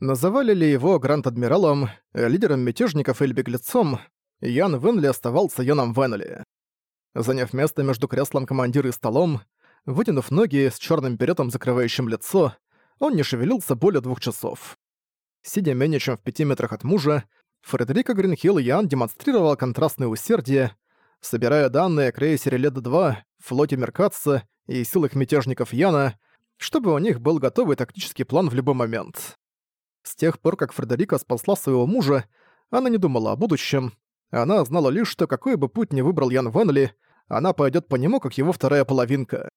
Называли ли его Гранд-Адмиралом, лидером мятежников или беглецом, Ян Венли оставался Яном Венли. Заняв место между креслом командира и столом, вытянув ноги с черным беретом, закрывающим лицо, он не шевелился более двух часов. Сидя менее чем в пяти метрах от мужа, Фредерика Гринхилл Ян демонстрировал контрастное усердие, собирая данные о крейсере Леда-2, флоте Меркатца и силах мятежников Яна, чтобы у них был готовый тактический план в любой момент. С тех пор, как Фредерика спасла своего мужа, она не думала о будущем. Она знала лишь, что какой бы путь ни выбрал Ян Венли, она пойдет по нему, как его вторая половинка.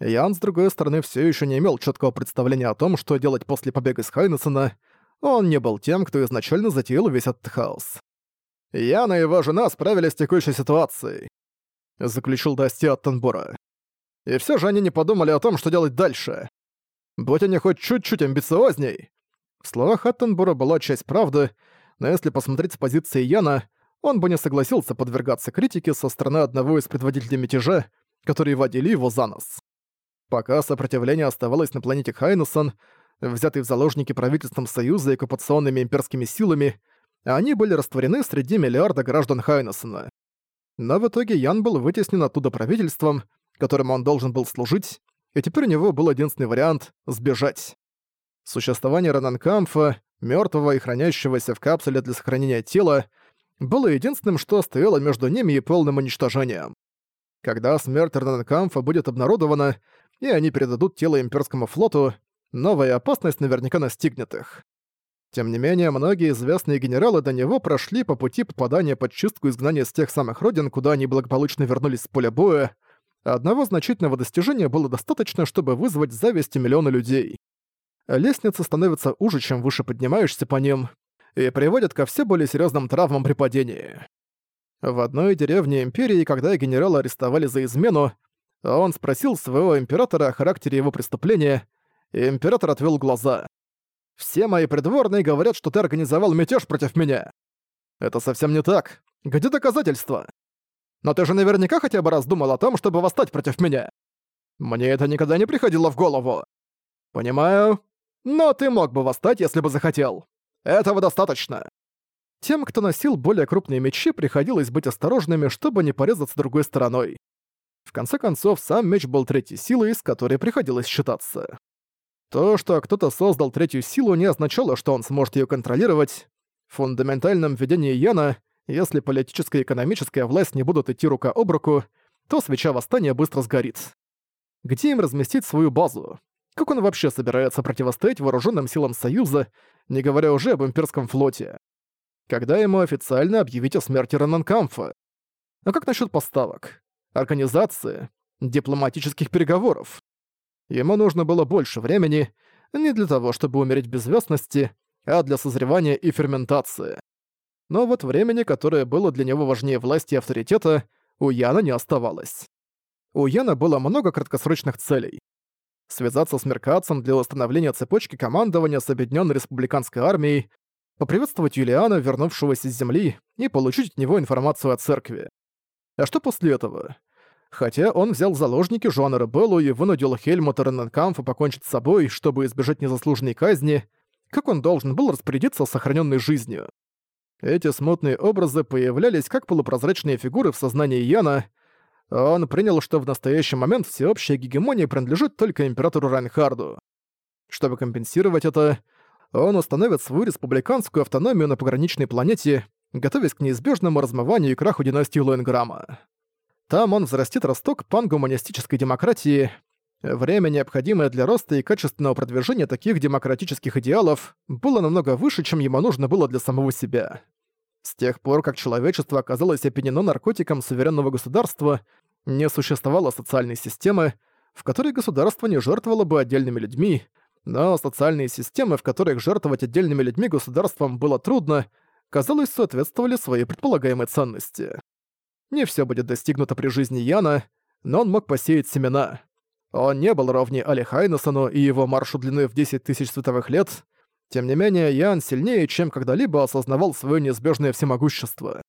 Ян, с другой стороны, все еще не имел четкого представления о том, что делать после побега из Хайнессона. Он не был тем, кто изначально затеял весь этот хаос. «Ян и его жена справились с текущей ситуацией», — заключил Дасти от Танбора. «И все же они не подумали о том, что делать дальше. Будь они хоть чуть-чуть амбициозней». В словах Аттенбора была часть правды, но если посмотреть с позиции Яна, он бы не согласился подвергаться критике со стороны одного из предводителей мятежа, которые водили его за нос. Пока сопротивление оставалось на планете Хайнессон, взятый в заложники правительством Союза и оккупационными имперскими силами, они были растворены среди миллиарда граждан Хайнессона. Но в итоге Ян был вытеснен оттуда правительством, которому он должен был служить, и теперь у него был единственный вариант — сбежать. Существование Рананкамфа, мертвого и хранящегося в капсуле для сохранения тела, было единственным, что стояло между ними и полным уничтожением. Когда смерть Рананкамфа будет обнародована, и они передадут тело имперскому флоту, новая опасность наверняка настигнет их. Тем не менее, многие известные генералы до него прошли по пути попадания под чистку изгнания с тех самых родин, куда они благополучно вернулись с поля боя. Одного значительного достижения было достаточно, чтобы вызвать зависть миллиона людей. Лестница становится уже, чем выше поднимаешься по ним, и приводит ко все более серьезным травмам при падении. В одной деревне Империи, когда генерала арестовали за измену, он спросил своего императора о характере его преступления, и император отвел глаза. «Все мои придворные говорят, что ты организовал мятеж против меня». «Это совсем не так. Где доказательства?» «Но ты же наверняка хотя бы раз думал о том, чтобы восстать против меня». «Мне это никогда не приходило в голову». «Понимаю. Но ты мог бы восстать, если бы захотел. Этого достаточно». Тем, кто носил более крупные мечи, приходилось быть осторожными, чтобы не порезаться другой стороной. В конце концов, сам меч был третьей силой, с которой приходилось считаться. То, что кто-то создал третью силу, не означало, что он сможет ее контролировать. В фундаментальном видении Яна, если политическая и экономическая власть не будут идти рука об руку, то свеча восстания быстро сгорит. Где им разместить свою базу? Как он вообще собирается противостоять вооруженным силам Союза, не говоря уже об имперском флоте? Когда ему официально объявить о смерти Рананкамфа? А как насчет поставок? организации, дипломатических переговоров. Ему нужно было больше времени не для того, чтобы умереть в безвестности, а для созревания и ферментации. Но вот времени, которое было для него важнее власти и авторитета, у Яна не оставалось. У Яна было много краткосрочных целей. Связаться с Меркатцем для установления цепочки командования с Объединенной Республиканской Армией, поприветствовать Юлиана, вернувшегося с Земли, и получить от него информацию о церкви. А что после этого? Хотя он взял заложники Жуана Ребеллу и вынудил Хельмута Рененкамфа покончить с собой, чтобы избежать незаслуженной казни, как он должен был распорядиться сохраненной жизнью? Эти смутные образы появлялись как полупрозрачные фигуры в сознании Яна. Он принял, что в настоящий момент всеобщая гегемония принадлежит только императору Райнхарду. Чтобы компенсировать это, он установит свою республиканскую автономию на пограничной планете, готовясь к неизбежному размыванию и краху династии Лоэнграма. Там он взрастит росток пангуманистической демократии. Время, необходимое для роста и качественного продвижения таких демократических идеалов, было намного выше, чем ему нужно было для самого себя. С тех пор, как человечество оказалось опьянено наркотиком суверенного государства, не существовало социальной системы, в которой государство не жертвовало бы отдельными людьми, но социальные системы, в которых жертвовать отдельными людьми государством было трудно, казалось, соответствовали своей предполагаемой ценности. Не все будет достигнуто при жизни Яна, но он мог посеять семена. Он не был ровней Али Хайнесону и его маршу длины в 10 тысяч световых лет. Тем не менее, Ян сильнее, чем когда-либо осознавал свое неизбежное всемогущество.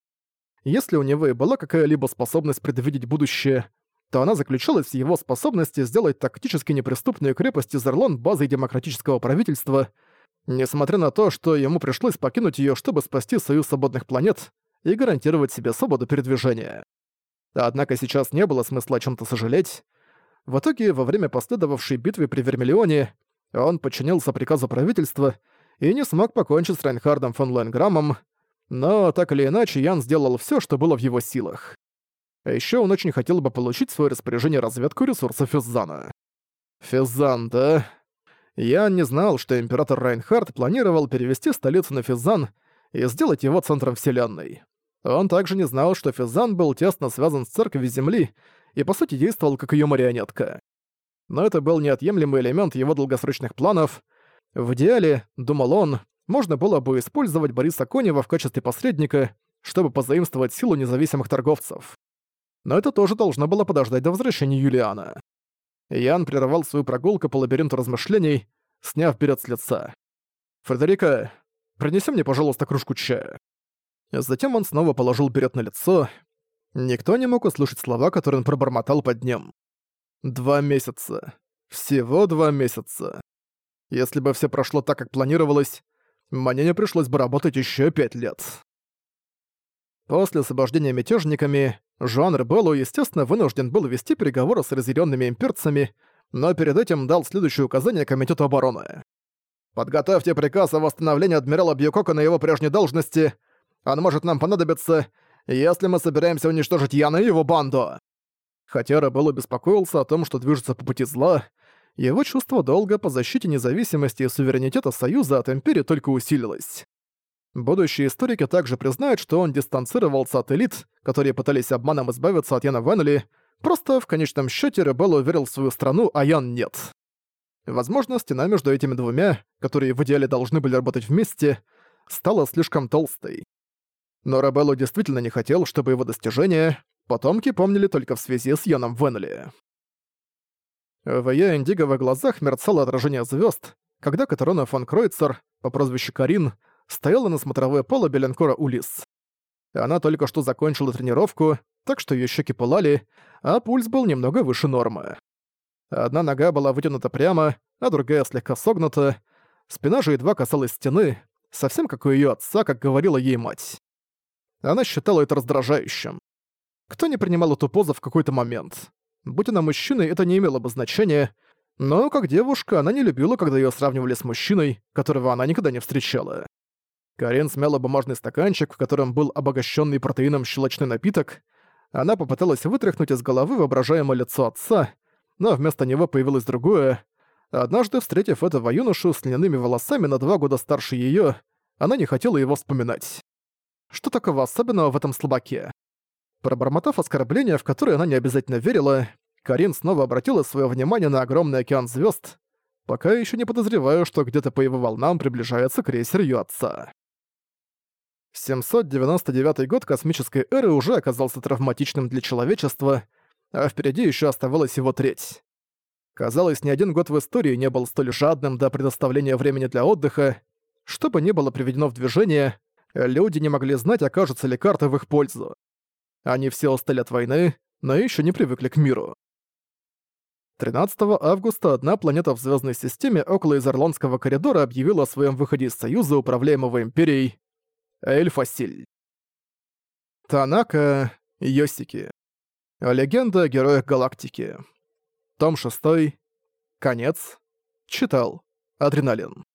Если у него и была какая-либо способность предвидеть будущее, то она заключалась в его способности сделать тактически неприступную крепость Изерлон базой демократического правительства, несмотря на то, что ему пришлось покинуть её, чтобы спасти Союз Свободных Планет и гарантировать себе свободу передвижения. Однако сейчас не было смысла о чём-то сожалеть. В итоге, во время последовавшей битвы при Вермиллионе, он подчинился приказу правительства и не смог покончить с Райнхардом фон Лоенграммом, но так или иначе Ян сделал всё, что было в его силах. А ещё он очень хотел бы получить в своё распоряжение разведку ресурсов Физзана. Физзан, да? Я не знал, что император Райнхард планировал перевести столицу на Физзан и сделать его центром вселенной. Он также не знал, что Физзан был тесно связан с церковью Земли и по сути действовал как её марионетка. Но это был неотъемлемый элемент его долгосрочных планов. В идеале, думал он, можно было бы использовать Бориса Конева в качестве посредника, чтобы позаимствовать силу независимых торговцев. Но это тоже должно было подождать до возвращения Юлиана. Ян прервал свою прогулку по лабиринту размышлений, сняв берет с лица. «Фредерика, принеси мне, пожалуйста, кружку чая». Затем он снова положил берет на лицо. Никто не мог услышать слова, которые он пробормотал под ним. «Два месяца. Всего два месяца. Если бы все прошло так, как планировалось, мне не пришлось бы работать еще пять лет». После освобождения мятежниками, Жуан Ребеллу, естественно, вынужден был вести переговоры с разъяренными имперцами, но перед этим дал следующее указание Комитету обороны. «Подготовьте приказ о восстановлении адмирала Бьюкока на его прежней должности. Он может нам понадобиться, если мы собираемся уничтожить Яна и его банду». Хотя Ребеллу беспокоился о том, что движется по пути зла, его чувство долга по защите независимости и суверенитета Союза от Империи только усилилось. Будущие историки также признают, что он дистанцировался от элит, которые пытались обманом избавиться от Яна Венли, просто в конечном счете Ребелл уверил в свою страну, а Ян нет. Возможно, стена между этими двумя, которые в идеале должны были работать вместе, стала слишком толстой. Но Ребеллу действительно не хотел, чтобы его достижения потомки помнили только в связи с Яном Венли. В её индиго глазах мерцало отражение звезд, когда Катарона фон Кройцер, по прозвищу Карин, стояла на смотровой палубе линкора «Улис». Она только что закончила тренировку, так что её щеки пылали, а пульс был немного выше нормы. Одна нога была вытянута прямо, а другая слегка согнута, спина же едва касалась стены, совсем как у её отца, как говорила ей мать. Она считала это раздражающим. Кто не принимал эту позу в какой-то момент? Будь она мужчиной, это не имело бы значения, но как девушка она не любила, когда её сравнивали с мужчиной, которого она никогда не встречала. Карен смяла бумажный стаканчик, в котором был обогащенный протеином щелочной напиток. Она попыталась вытряхнуть из головы воображаемое лицо отца, но вместо него появилось другое. Однажды, встретив этого юношу с льняными волосами на два года старше её, она не хотела его вспоминать. Что такого особенного в этом слабаке? Пробормотав оскорбление, в которое она не обязательно верила, Карин снова обратила своё внимание на огромный океан звёзд, пока ещё не подозреваю, что где-то по его волнам приближается крейсер её отца. 799 год космической эры уже оказался травматичным для человечества, а впереди еще оставалась его треть. Казалось, ни один год в истории не был столь жадным до предоставления времени для отдыха. Что бы ни было приведено в движение, люди не могли знать, окажутся ли карты в их пользу. Они все устали от войны, но еще не привыкли к миру. 13 августа одна планета в звездной системе около Изерландского коридора объявила о своем выходе из Союза, управляемого Империей, Эльфасиль. Танака Йосики. Легенда о героях галактики. Том 6. Конец. Читал. Адреналин.